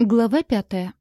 Глава пятая.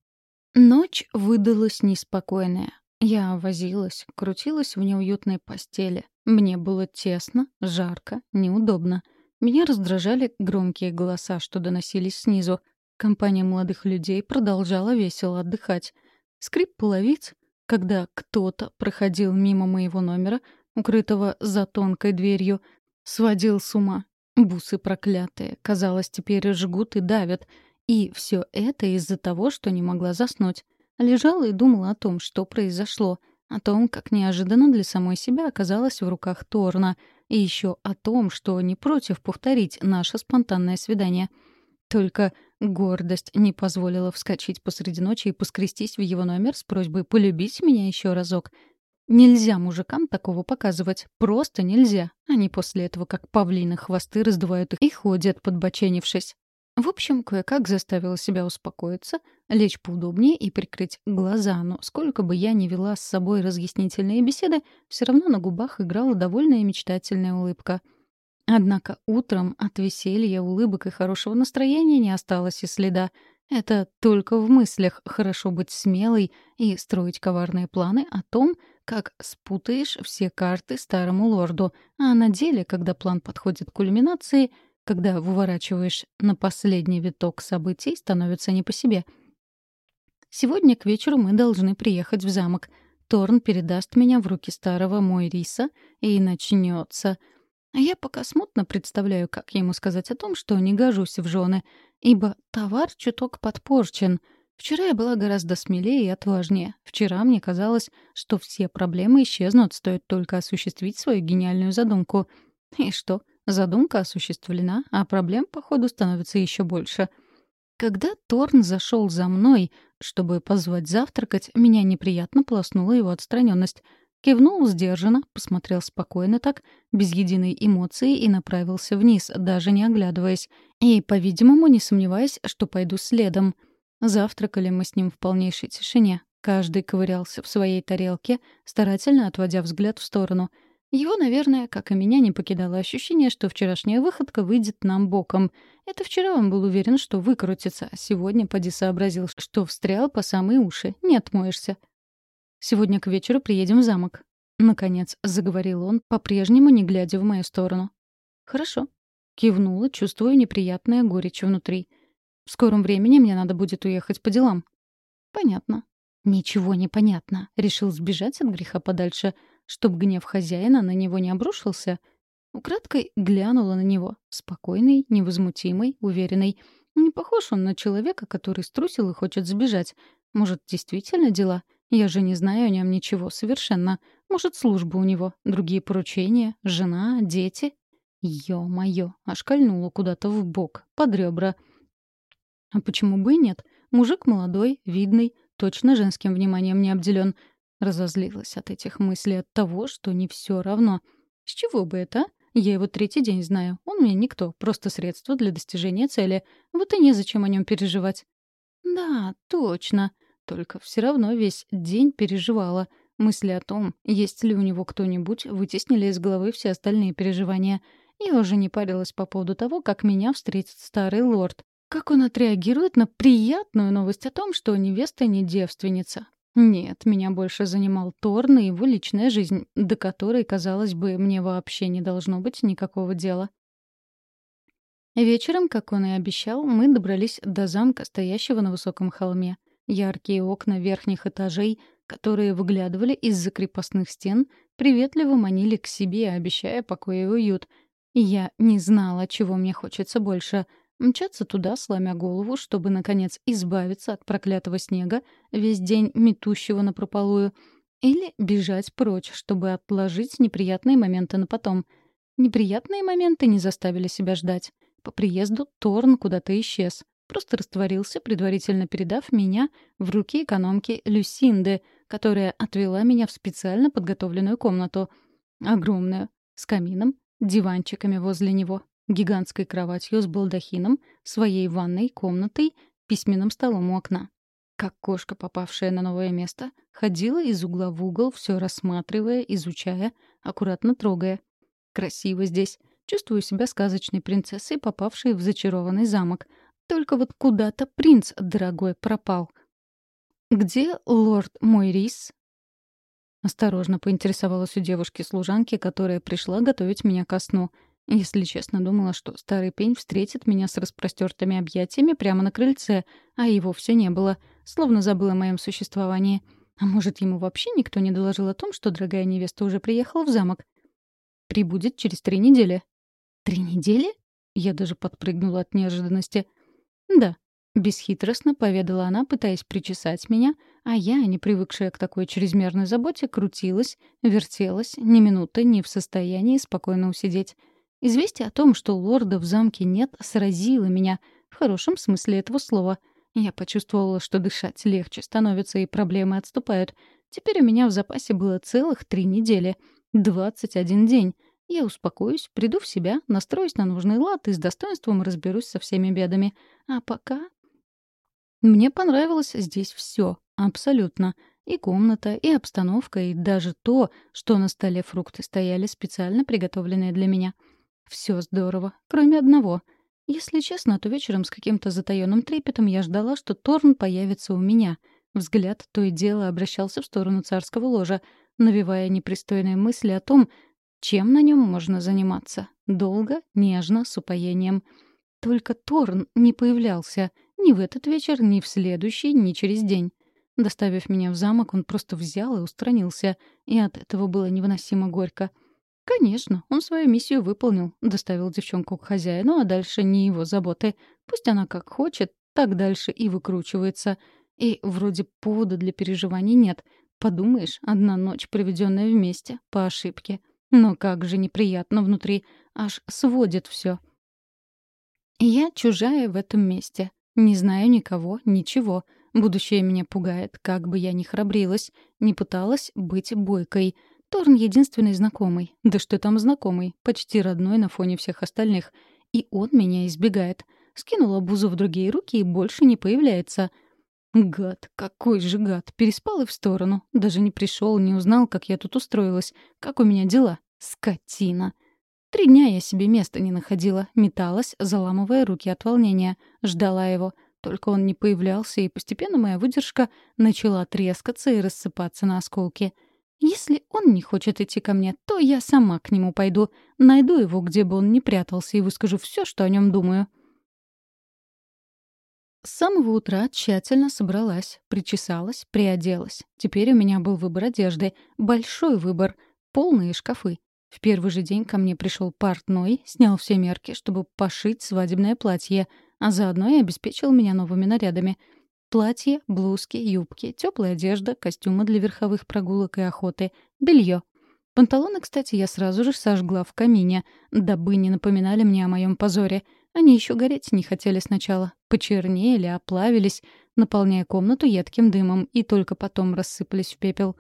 Ночь выдалась неспокойная. Я возилась, крутилась в неуютной постели. Мне было тесно, жарко, неудобно. Меня раздражали громкие голоса, что доносились снизу. Компания молодых людей продолжала весело отдыхать. Скрип половиц, когда кто-то проходил мимо моего номера, укрытого за тонкой дверью, сводил с ума. Бусы проклятые, казалось, теперь жгут и давят — и все это из-за того, что не могла заснуть. Лежала и думала о том, что произошло, о том, как неожиданно для самой себя оказалась в руках Торна, и еще о том, что не против повторить наше спонтанное свидание. Только гордость не позволила вскочить посреди ночи и поскрестись в его номер с просьбой полюбить меня еще разок. Нельзя мужикам такого показывать. Просто нельзя. Они после этого, как павлины, хвосты раздувают и ходят, подбоченившись. В общем, кое-как заставила себя успокоиться, лечь поудобнее и прикрыть глаза, но сколько бы я ни вела с собой разъяснительные беседы, все равно на губах играла довольная и мечтательная улыбка. Однако утром от веселья, улыбок и хорошего настроения не осталось и следа. Это только в мыслях хорошо быть смелой и строить коварные планы о том, как спутаешь все карты старому лорду, а на деле, когда план подходит к кульминации — когда выворачиваешь на последний виток событий, становится не по себе. Сегодня к вечеру мы должны приехать в замок. Торн передаст меня в руки старого Мойриса, и начнется. А я пока смутно представляю, как ему сказать о том, что не гожусь в жены, ибо товар чуток подпорчен. Вчера я была гораздо смелее и отважнее. Вчера мне казалось, что все проблемы исчезнут, стоит только осуществить свою гениальную задумку. И что? — Задумка осуществлена, а проблем, походу, становится еще больше. Когда Торн зашел за мной, чтобы позвать завтракать, меня неприятно полоснула его отстраненность. Кивнул сдержанно, посмотрел спокойно так, без единой эмоции и направился вниз, даже не оглядываясь. И, по-видимому, не сомневаясь, что пойду следом. Завтракали мы с ним в полнейшей тишине. Каждый ковырялся в своей тарелке, старательно отводя взгляд в сторону — его, наверное, как и меня, не покидало ощущение, что вчерашняя выходка выйдет нам боком. Это вчера он был уверен, что выкрутится, а сегодня поди сообразил, что встрял по самые уши. Не отмоешься. «Сегодня к вечеру приедем в замок». Наконец заговорил он, по-прежнему не глядя в мою сторону. «Хорошо». Кивнула, чувствуя неприятное горечь внутри. «В скором времени мне надо будет уехать по делам». «Понятно». «Ничего не понятно». Решил сбежать от греха подальше — чтоб гнев хозяина на него не обрушился. Украдкой глянула на него. Спокойный, невозмутимый, уверенный. Не похож он на человека, который струсил и хочет сбежать. Может, действительно дела? Я же не знаю о нем ничего совершенно. Может, служба у него, другие поручения, жена, дети? Ё-моё, аж кольнуло куда-то в бок, под ребра. А почему бы и нет? Мужик молодой, видный, точно женским вниманием не обделен. Разозлилась от этих мыслей, от того, что не все равно. С чего бы это, Я его третий день знаю. Он мне никто, просто средство для достижения цели. Вот и незачем о нем переживать. Да, точно. Только все равно весь день переживала. Мысли о том, есть ли у него кто-нибудь, вытеснили из головы все остальные переживания. Я уже не парилась по поводу того, как меня встретит старый лорд. Как он отреагирует на приятную новость о том, что невеста не девственница. Нет, меня больше занимал Торн и его личная жизнь, до которой, казалось бы, мне вообще не должно быть никакого дела. Вечером, как он и обещал, мы добрались до замка, стоящего на высоком холме. Яркие окна верхних этажей, которые выглядывали из-за крепостных стен, приветливо манили к себе, обещая покой и уют. Я не знала, чего мне хочется больше — Мчаться туда, сломя голову, чтобы, наконец, избавиться от проклятого снега, весь день метущего на прополую, или бежать прочь, чтобы отложить неприятные моменты на потом. Неприятные моменты не заставили себя ждать. По приезду Торн куда-то исчез. Просто растворился, предварительно передав меня в руки экономки Люсинды, которая отвела меня в специально подготовленную комнату. Огромную, с камином, диванчиками возле него, гигантской кроватью с балдахином, своей ванной комнатой, письменным столом у окна. Как кошка, попавшая на новое место, ходила из угла в угол, все рассматривая, изучая, аккуратно трогая. Красиво здесь. Чувствую себя сказочной принцессой, попавшей в зачарованный замок. Только вот куда-то принц дорогой пропал. «Где лорд мой рис?» Осторожно поинтересовалась у девушки-служанки, которая пришла готовить меня ко сну. Если честно, думала, что старый пень встретит меня с распростертыми объятиями прямо на крыльце, а его все не было, словно забыл о моем существовании. А может, ему вообще никто не доложил о том, что дорогая невеста уже приехала в замок? Прибудет через три недели. Три недели? Я даже подпрыгнула от неожиданности. Да, бесхитростно поведала она, пытаясь причесать меня, а я, не привыкшая к такой чрезмерной заботе, крутилась, вертелась, ни минуты не в состоянии спокойно усидеть. Известие о том, что лорда в замке нет, сразило меня, в хорошем смысле этого слова. Я почувствовала, что дышать легче становится, и проблемы отступают. Теперь у меня в запасе было целых три недели. Двадцать один день. Я успокоюсь, приду в себя, настроюсь на нужный лад и с достоинством разберусь со всеми бедами. А пока... Мне понравилось здесь все, абсолютно. И комната, и обстановка, и даже то, что на столе фрукты стояли специально приготовленные для меня. Все здорово, кроме одного. Если честно, то вечером с каким-то затаённым трепетом я ждала, что Торн появится у меня. Взгляд то и дело обращался в сторону царского ложа, навевая непристойные мысли о том, чем на нем можно заниматься? Долго, нежно, с упоением. Только Торн не появлялся ни в этот вечер, ни в следующий, ни через день. Доставив меня в замок, он просто взял и устранился, и от этого было невыносимо горько. Конечно, он свою миссию выполнил, доставил девчонку к хозяину, а дальше не его заботы. Пусть она как хочет, так дальше и выкручивается. И вроде повода для переживаний нет. Подумаешь, одна ночь, проведенная вместе, по ошибке — но как же неприятно внутри, аж сводит все. Я чужая в этом месте. Не знаю никого, ничего. Будущее меня пугает, как бы я ни храбрилась, не пыталась быть бойкой. Торн — единственный знакомый. Да что там знакомый, почти родной на фоне всех остальных. И он меня избегает. Скинула бузу в другие руки и больше не появляется — Гад, какой же гад. Переспал и в сторону. Даже не пришел, не узнал, как я тут устроилась. Как у меня дела. Скотина. Три дня я себе места не находила. Металась, заламывая руки от волнения. Ждала его. Только он не появлялся, и постепенно моя выдержка начала трескаться и рассыпаться на осколки. Если он не хочет идти ко мне, то я сама к нему пойду. Найду его, где бы он ни прятался, и выскажу все, что о нем думаю. С самого утра тщательно собралась, причесалась, приоделась. Теперь у меня был выбор одежды. Большой выбор. Полные шкафы. В первый же день ко мне пришел портной, снял все мерки, чтобы пошить свадебное платье, а заодно и обеспечил меня новыми нарядами. Платье, блузки, юбки, теплая одежда, костюмы для верховых прогулок и охоты, белье. Панталоны, кстати, я сразу же сожгла в камине, дабы не напоминали мне о моем позоре — они еще гореть не хотели сначала. Почернели, оплавились, наполняя комнату едким дымом, и только потом рассыпались в пепел.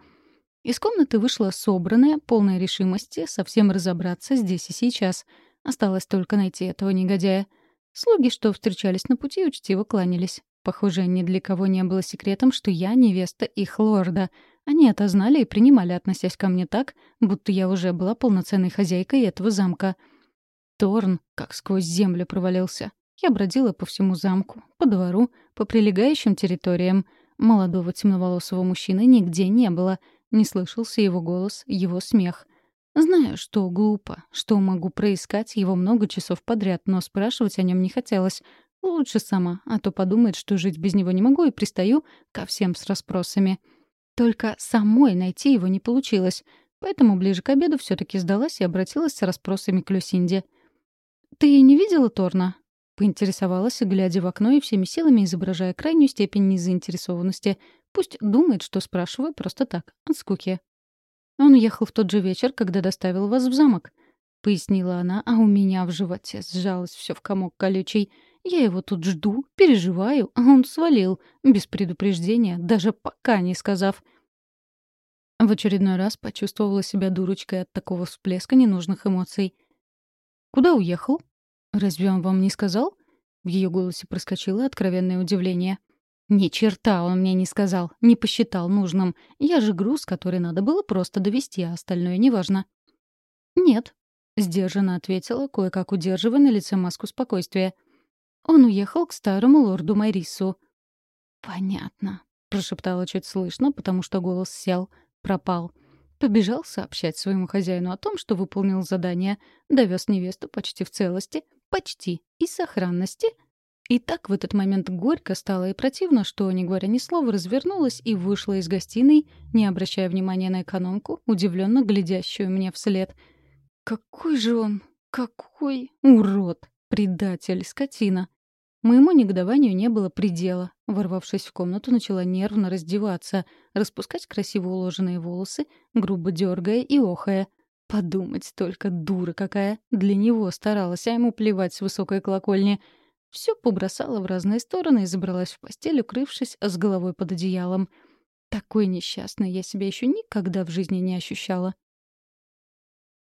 Из комнаты вышла собранная, полная решимости совсем разобраться здесь и сейчас. Осталось только найти этого негодяя. Слуги, что встречались на пути, учтиво кланялись. Похоже, ни для кого не было секретом, что я невеста их лорда. Они это знали и принимали, относясь ко мне так, будто я уже была полноценной хозяйкой этого замка — Торн как сквозь землю провалился. Я бродила по всему замку, по двору, по прилегающим территориям. Молодого темноволосого мужчины нигде не было. Не слышался его голос, его смех. Знаю, что глупо, что могу проискать его много часов подряд, но спрашивать о нем не хотелось. Лучше сама, а то подумает, что жить без него не могу и пристаю ко всем с расспросами. Только самой найти его не получилось, поэтому ближе к обеду все таки сдалась и обратилась с расспросами к Люсинде — «Ты не видела Торна?» — поинтересовалась, глядя в окно и всеми силами изображая крайнюю степень незаинтересованности. Пусть думает, что спрашиваю просто так, от скуки. «Он уехал в тот же вечер, когда доставил вас в замок», — пояснила она, а у меня в животе сжалось все в комок колючий. «Я его тут жду, переживаю, а он свалил, без предупреждения, даже пока не сказав». В очередной раз почувствовала себя дурочкой от такого всплеска ненужных эмоций — «Куда уехал?» «Разве он вам не сказал?» В ее голосе проскочило откровенное удивление. «Ни черта он мне не сказал, не посчитал нужным. Я же груз, который надо было просто довести, а остальное неважно». «Нет», — сдержанно ответила, кое-как удерживая на лице маску спокойствия. Он уехал к старому лорду Марису». «Понятно», — прошептала чуть слышно, потому что голос сел, пропал. Побежал сообщать своему хозяину о том, что выполнил задание, довез невесту почти в целости, почти и сохранности. И так в этот момент горько стало и противно, что, не говоря ни слова, развернулась и вышла из гостиной, не обращая внимания на экономку, удивленно глядящую мне вслед. «Какой же он! Какой урод! Предатель, скотина!» Моему негодованию не было предела. Ворвавшись в комнату, начала нервно раздеваться, распускать красиво уложенные волосы, грубо дергая и охая. Подумать только, дура какая. Для него старалась, а ему плевать с высокой колокольни. Все побросала в разные стороны и забралась в постель, укрывшись с головой под одеялом. Такой несчастной я себя еще никогда в жизни не ощущала.